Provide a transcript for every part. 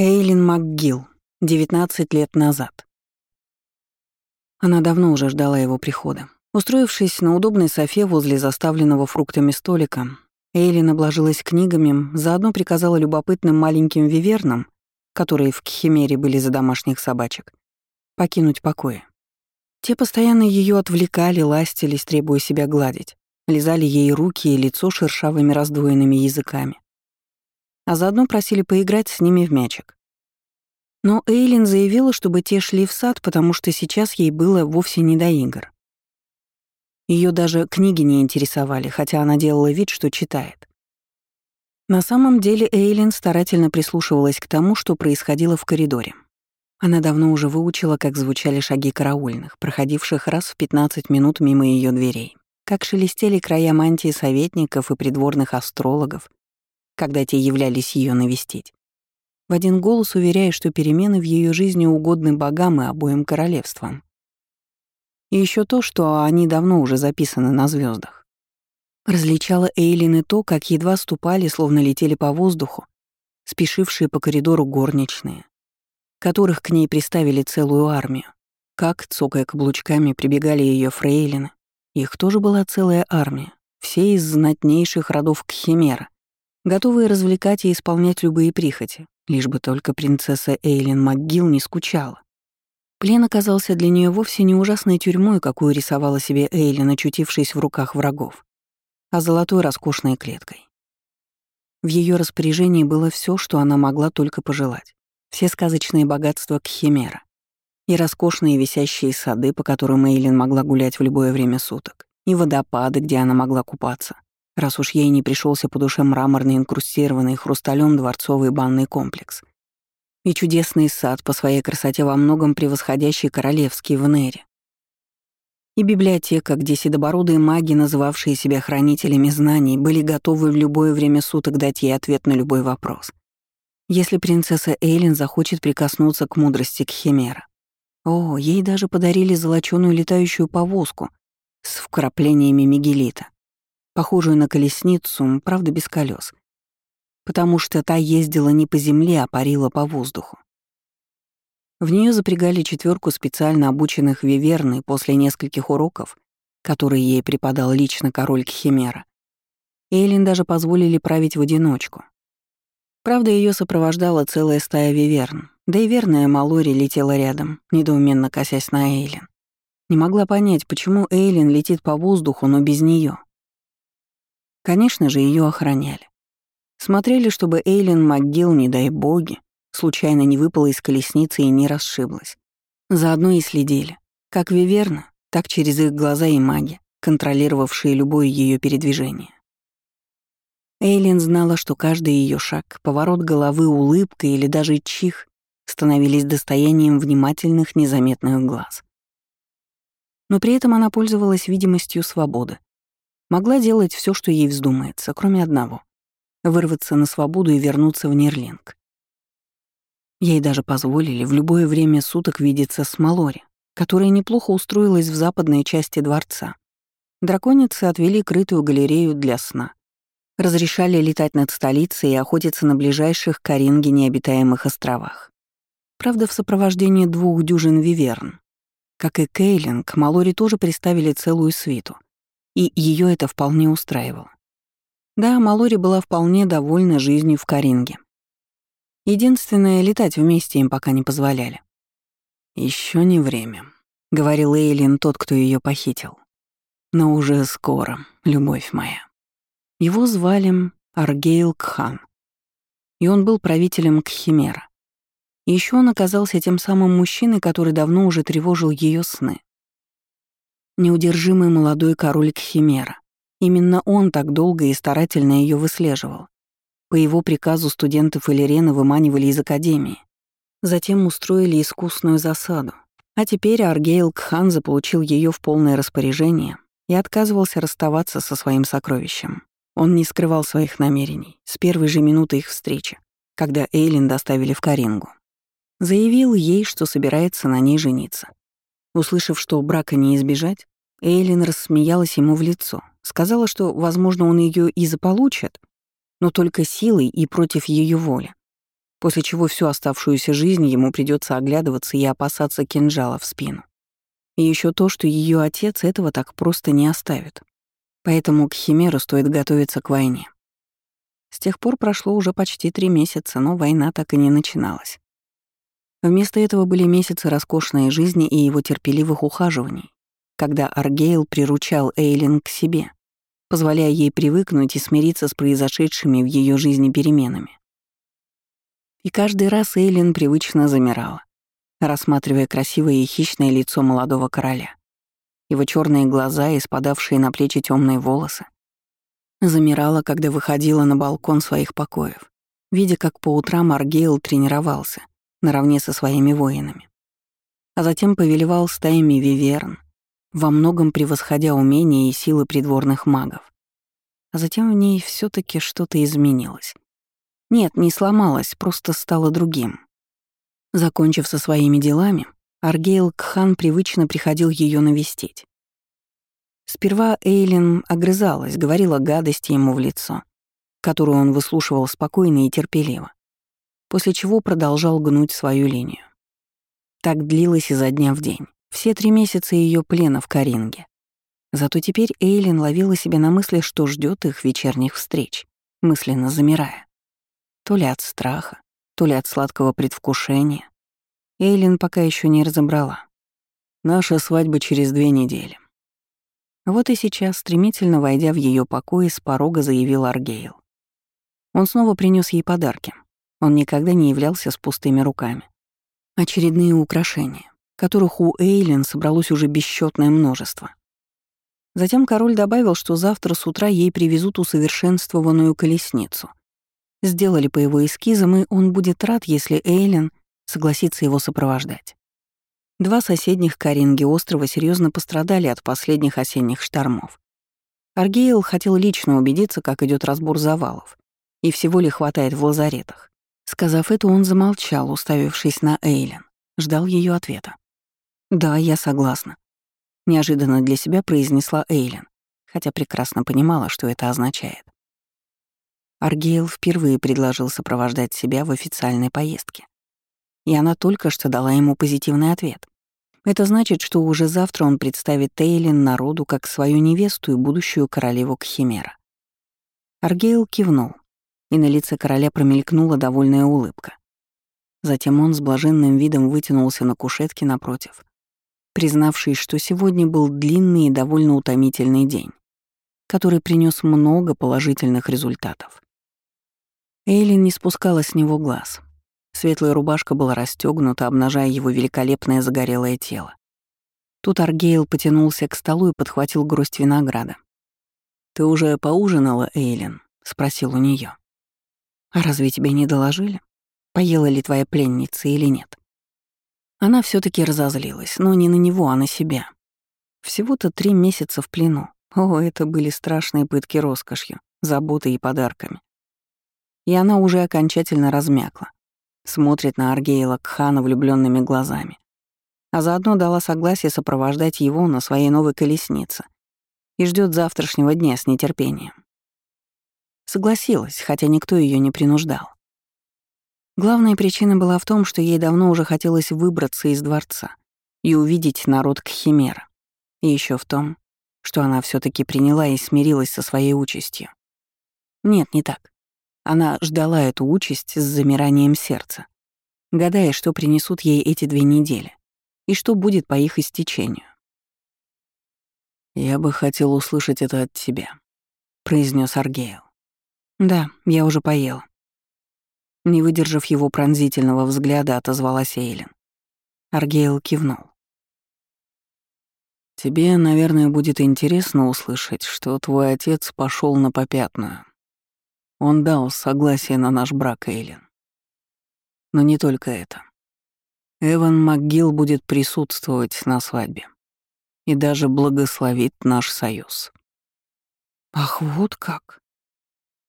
Эйлин МакГилл, 19 лет назад. Она давно уже ждала его прихода. Устроившись на удобной софе возле заставленного фруктами столика, Эйлин обложилась книгами, заодно приказала любопытным маленьким вивернам, которые в Кхимере были за домашних собачек, покинуть покои. Те постоянно ее отвлекали, ластились, требуя себя гладить, лизали ей руки и лицо шершавыми раздвоенными языками а заодно просили поиграть с ними в мячик. Но Эйлин заявила, чтобы те шли в сад, потому что сейчас ей было вовсе не до игр. Ее даже книги не интересовали, хотя она делала вид, что читает. На самом деле Эйлин старательно прислушивалась к тому, что происходило в коридоре. Она давно уже выучила, как звучали шаги караульных, проходивших раз в 15 минут мимо ее дверей, как шелестели края мантии советников и придворных астрологов, когда те являлись ее навестить. В один голос уверяя, что перемены в ее жизни угодны богам и обоим королевствам. И еще то, что они давно уже записаны на звездах. Различала Эйлин и то, как едва ступали, словно летели по воздуху, спешившие по коридору горничные, которых к ней приставили целую армию, как, цокая каблучками, прибегали ее фрейлины. Их тоже была целая армия, все из знатнейших родов Кхимера, готовые развлекать и исполнять любые прихоти, лишь бы только принцесса Эйлин МакГилл не скучала. Плен оказался для нее вовсе не ужасной тюрьмой, какую рисовала себе Эйлин, очутившись в руках врагов, а золотой роскошной клеткой. В ее распоряжении было все, что она могла только пожелать. Все сказочные богатства Кхимера и роскошные висящие сады, по которым Эйлин могла гулять в любое время суток, и водопады, где она могла купаться, раз уж ей не пришелся по душе мраморный инкрустированный хрусталем дворцовый банный комплекс. И чудесный сад по своей красоте во многом превосходящий королевский в Нере. И библиотека, где седобородые маги, называвшие себя хранителями знаний, были готовы в любое время суток дать ей ответ на любой вопрос. Если принцесса Эйлин захочет прикоснуться к мудрости Кхимера. О, ей даже подарили золочёную летающую повозку с вкраплениями мигелита похожую на колесницу, правда без колес, потому что та ездила не по земле, а парила по воздуху. В нее запрягали четверку специально обученных виверны после нескольких уроков, которые ей преподал лично король Кхимера. Эйлин даже позволили править в одиночку. Правда, ее сопровождала целая стая виверн, да и верная Малори летела рядом, недоуменно косясь на Эйлин. Не могла понять, почему Эйлин летит по воздуху, но без нее. Конечно же, ее охраняли. Смотрели, чтобы Эйлин МакГилл, не дай боги, случайно не выпала из колесницы и не расшиблась. Заодно и следили. Как Виверна, так через их глаза и маги, контролировавшие любое ее передвижение. Эйлин знала, что каждый ее шаг, поворот головы, улыбка или даже чих становились достоянием внимательных, незаметных глаз. Но при этом она пользовалась видимостью свободы. Могла делать все, что ей вздумается, кроме одного — вырваться на свободу и вернуться в Нерлинг. Ей даже позволили в любое время суток видеться с Малори, которая неплохо устроилась в западной части дворца. Драконицы отвели крытую галерею для сна. Разрешали летать над столицей и охотиться на ближайших к Оринге необитаемых островах. Правда, в сопровождении двух дюжин виверн. Как и Кейлинг, Малори тоже представили целую свиту — и ее это вполне устраивало. Да, Малори была вполне довольна жизнью в Каринге. Единственное, летать вместе им пока не позволяли. Еще не время», — говорил Эйлин тот, кто ее похитил. «Но уже скоро, любовь моя». Его звали Аргейл Кхан, и он был правителем Кхимера. Еще он оказался тем самым мужчиной, который давно уже тревожил ее сны неудержимый молодой король Кхимера. Именно он так долго и старательно ее выслеживал. По его приказу студентов Элерена выманивали из академии. Затем устроили искусную засаду. А теперь Аргейл Кхан заполучил ее в полное распоряжение и отказывался расставаться со своим сокровищем. Он не скрывал своих намерений с первой же минуты их встречи, когда Эйлин доставили в Карингу. Заявил ей, что собирается на ней жениться. Услышав, что брака не избежать, Эйлин рассмеялась ему в лицо, сказала, что, возможно, он ее и заполучит, но только силой и против ее воли. после чего всю оставшуюся жизнь ему придется оглядываться и опасаться кинжала в спину. И еще то, что ее отец этого так просто не оставит. Поэтому к Химеру стоит готовиться к войне. С тех пор прошло уже почти три месяца, но война так и не начиналась. Вместо этого были месяцы роскошной жизни и его терпеливых ухаживаний, когда Аргейл приручал Эйлин к себе, позволяя ей привыкнуть и смириться с произошедшими в ее жизни переменами. И каждый раз Эйлин привычно замирала, рассматривая красивое и хищное лицо молодого короля, его черные глаза и спадавшие на плечи темные волосы. Замирала, когда выходила на балкон своих покоев, видя, как по утрам Аргейл тренировался наравне со своими воинами. А затем повелевал стаями виверн, во многом превосходя умения и силы придворных магов. А затем в ней все таки что-то изменилось. Нет, не сломалось, просто стало другим. Закончив со своими делами, Аргейл Кхан привычно приходил ее навестить. Сперва Эйлин огрызалась, говорила гадости ему в лицо, которую он выслушивал спокойно и терпеливо, после чего продолжал гнуть свою линию. Так длилось изо дня в день, все три месяца ее плена в Каринге. Зато теперь Эйлин ловила себя на мысли, что ждет их вечерних встреч, мысленно замирая. То ли от страха, то ли от сладкого предвкушения. Эйлин пока еще не разобрала. Наша свадьба через две недели. Вот и сейчас, стремительно войдя в ее покой, с порога заявил Аргейл. Он снова принес ей подарки. Он никогда не являлся с пустыми руками. Очередные украшения, которых у Эйлин собралось уже бесчетное множество. Затем король добавил, что завтра с утра ей привезут усовершенствованную колесницу. Сделали по его эскизам, и он будет рад, если Эйлин согласится его сопровождать. Два соседних Каринги острова серьезно пострадали от последних осенних штормов. Аргейл хотел лично убедиться, как идет разбор завалов, и всего ли хватает в лазаретах. Сказав это, он замолчал, уставившись на Эйлен, ждал ее ответа. «Да, я согласна», — неожиданно для себя произнесла Эйлен, хотя прекрасно понимала, что это означает. Аргейл впервые предложил сопровождать себя в официальной поездке и она только что дала ему позитивный ответ. Это значит, что уже завтра он представит Тейлин народу как свою невесту и будущую королеву Кхимера. Аргейл кивнул, и на лице короля промелькнула довольная улыбка. Затем он с блаженным видом вытянулся на кушетке напротив, признавшись, что сегодня был длинный и довольно утомительный день, который принес много положительных результатов. Эйлин не спускала с него глаз, Светлая рубашка была расстегнута, обнажая его великолепное загорелое тело. Тут Аргейл потянулся к столу и подхватил гроздь винограда. «Ты уже поужинала, Эйлин?» — спросил у нее. «А разве тебе не доложили? Поела ли твоя пленница или нет?» Она все таки разозлилась, но не на него, а на себя. Всего-то три месяца в плену. О, это были страшные пытки роскошью, заботой и подарками. И она уже окончательно размякла смотрит на Аргейла Кхана влюбленными глазами, а заодно дала согласие сопровождать его на своей новой колеснице и ждет завтрашнего дня с нетерпением. Согласилась, хотя никто ее не принуждал. Главная причина была в том, что ей давно уже хотелось выбраться из дворца и увидеть народ Кхимера. И еще в том, что она все таки приняла и смирилась со своей участью. Нет, не так. Она ждала эту участь с замиранием сердца, гадая, что принесут ей эти две недели и что будет по их истечению. «Я бы хотел услышать это от тебя», — произнес Аргейл. «Да, я уже поела». Не выдержав его пронзительного взгляда, отозвалась Эйлин. Аргейл кивнул. «Тебе, наверное, будет интересно услышать, что твой отец пошел на попятную. Он дал согласие на наш брак, Эйлин. Но не только это. Эван МакГилл будет присутствовать на свадьбе и даже благословит наш союз. «Ах, вот как!» —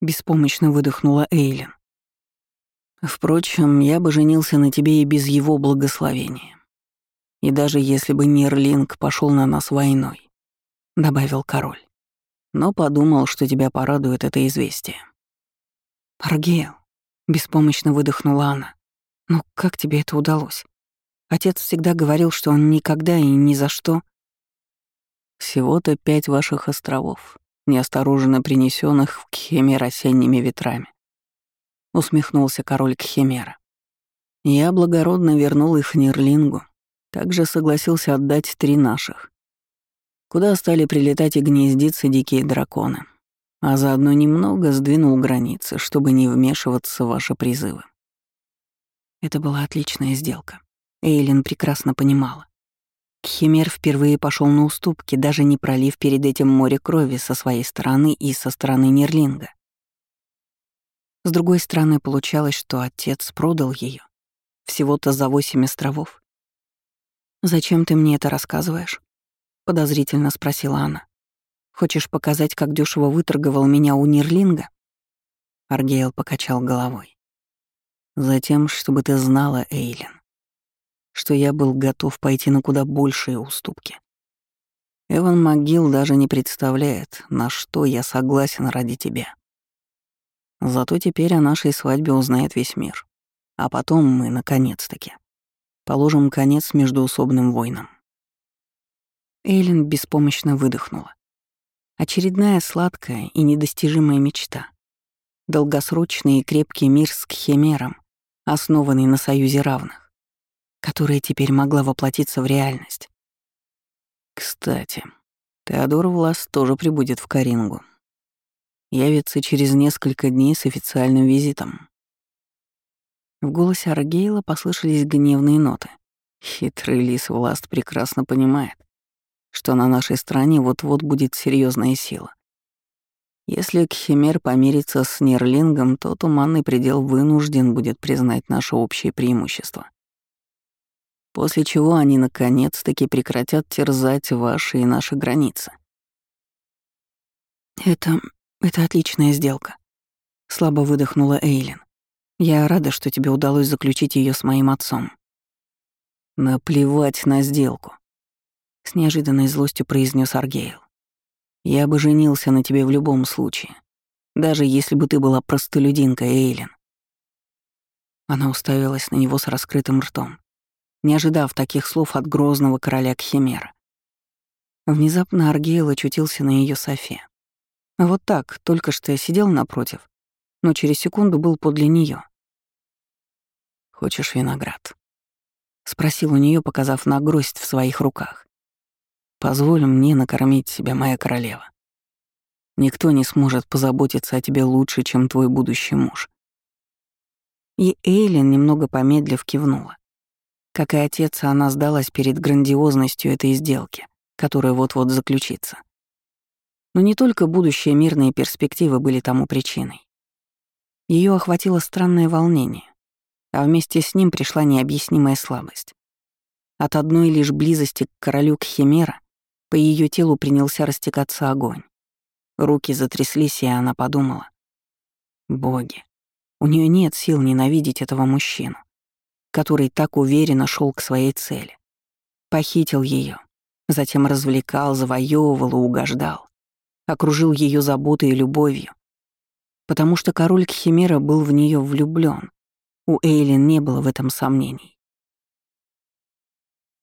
беспомощно выдохнула Эйлин. «Впрочем, я бы женился на тебе и без его благословения. И даже если бы Нирлинг пошел на нас войной», — добавил король. «Но подумал, что тебя порадует это известие». «Аргейл, Беспомощно выдохнула она. «Ну как тебе это удалось? Отец всегда говорил, что он никогда и ни за что...» «Всего-то пять ваших островов, неосторожно принесенных в Кхемер осенними ветрами», — усмехнулся король Кхемера. «Я благородно вернул их Нирлингу, также согласился отдать три наших, куда стали прилетать и гнездиться дикие драконы, а заодно немного сдвинул границы, чтобы не вмешиваться в ваши призывы. Это была отличная сделка. Эйлин прекрасно понимала. Химер впервые пошел на уступки, даже не пролив перед этим море крови со своей стороны и со стороны Нерлинга. С другой стороны, получалось, что отец продал ее всего-то за восемь островов. «Зачем ты мне это рассказываешь?» — подозрительно спросила она. Хочешь показать, как дешево выторговал меня у Нирлинга?» Аргейл покачал головой. «Затем, чтобы ты знала, Эйлин, что я был готов пойти на куда большие уступки. Эван МcГилл даже не представляет, на что я согласен ради тебя. Зато теперь о нашей свадьбе узнает весь мир. А потом мы, наконец-таки, положим конец междуусобным войнам». Эйлин беспомощно выдохнула. Очередная сладкая и недостижимая мечта. Долгосрочный и крепкий мир с Кхемером, основанный на союзе равных, которая теперь могла воплотиться в реальность. Кстати, Теодор Влас тоже прибудет в Карингу. Явится через несколько дней с официальным визитом. В голосе Аргейла послышались гневные ноты. Хитрый лис Власт прекрасно понимает, что на нашей стороне вот-вот будет серьезная сила. Если Кхимер помирится с Нерлингом, то Туманный предел вынужден будет признать наше общее преимущество. После чего они наконец-таки прекратят терзать ваши и наши границы. «Это... это отличная сделка», — слабо выдохнула Эйлин. «Я рада, что тебе удалось заключить ее с моим отцом». «Наплевать на сделку», с неожиданной злостью произнес Аргейл. «Я бы женился на тебе в любом случае, даже если бы ты была простолюдинкой, Эйлин». Она уставилась на него с раскрытым ртом, не ожидав таких слов от грозного короля Кхимера. Внезапно Аргейл очутился на ее софе. Вот так, только что я сидел напротив, но через секунду был подле нее. «Хочешь виноград?» — спросил у нее, показав на гроздь в своих руках. Позволь мне накормить тебя, моя королева. Никто не сможет позаботиться о тебе лучше, чем твой будущий муж». И Эйлин, немного помедлив, кивнула. Как и отец, она сдалась перед грандиозностью этой сделки, которая вот-вот заключится. Но не только будущие мирные перспективы были тому причиной. Ее охватило странное волнение, а вместе с ним пришла необъяснимая слабость. От одной лишь близости к королю Кхимера по ее телу принялся растекаться огонь. Руки затряслись, и она подумала. Боги, у нее нет сил ненавидеть этого мужчину, который так уверенно шел к своей цели. Похитил ее, затем развлекал, завоевывал и угождал. Окружил ее заботой и любовью. Потому что король Кхимера был в нее влюблен. У Эйлин не было в этом сомнений.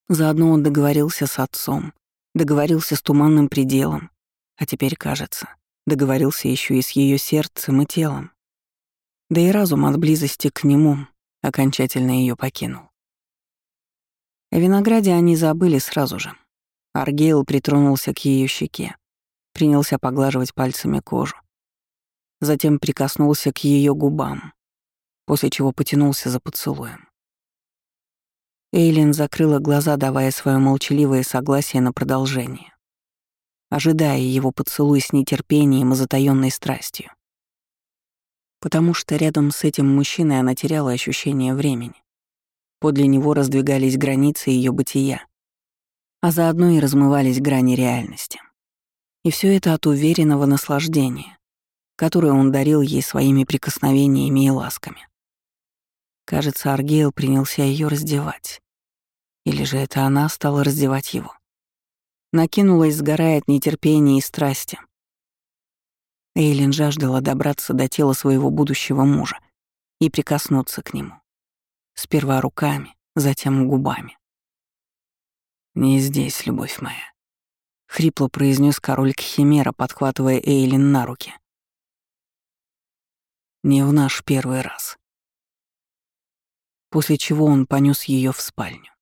Заодно он договорился с отцом, Договорился с туманным пределом, а теперь, кажется, договорился еще и с ее сердцем и телом. Да и разум от близости к нему окончательно ее покинул. О винограде они забыли сразу же. Аргейл притронулся к ее щеке, принялся поглаживать пальцами кожу. Затем прикоснулся к ее губам, после чего потянулся за поцелуем. Эйлин закрыла глаза, давая свое молчаливое согласие на продолжение, ожидая его поцелуй с нетерпением и затаённой страстью. Потому что рядом с этим мужчиной она теряла ощущение времени. Подле него раздвигались границы ее бытия, а заодно и размывались грани реальности. И все это от уверенного наслаждения, которое он дарил ей своими прикосновениями и ласками. Кажется, Аргейл принялся ее раздевать. Или же это она стала раздевать его? Накинулась, сгорая от нетерпения и страсти. Эйлин жаждала добраться до тела своего будущего мужа и прикоснуться к нему. Сперва руками, затем губами. «Не здесь, любовь моя», — хрипло произнес король Кхимера, подхватывая Эйлин на руки. «Не в наш первый раз». После чего он понес ее в спальню.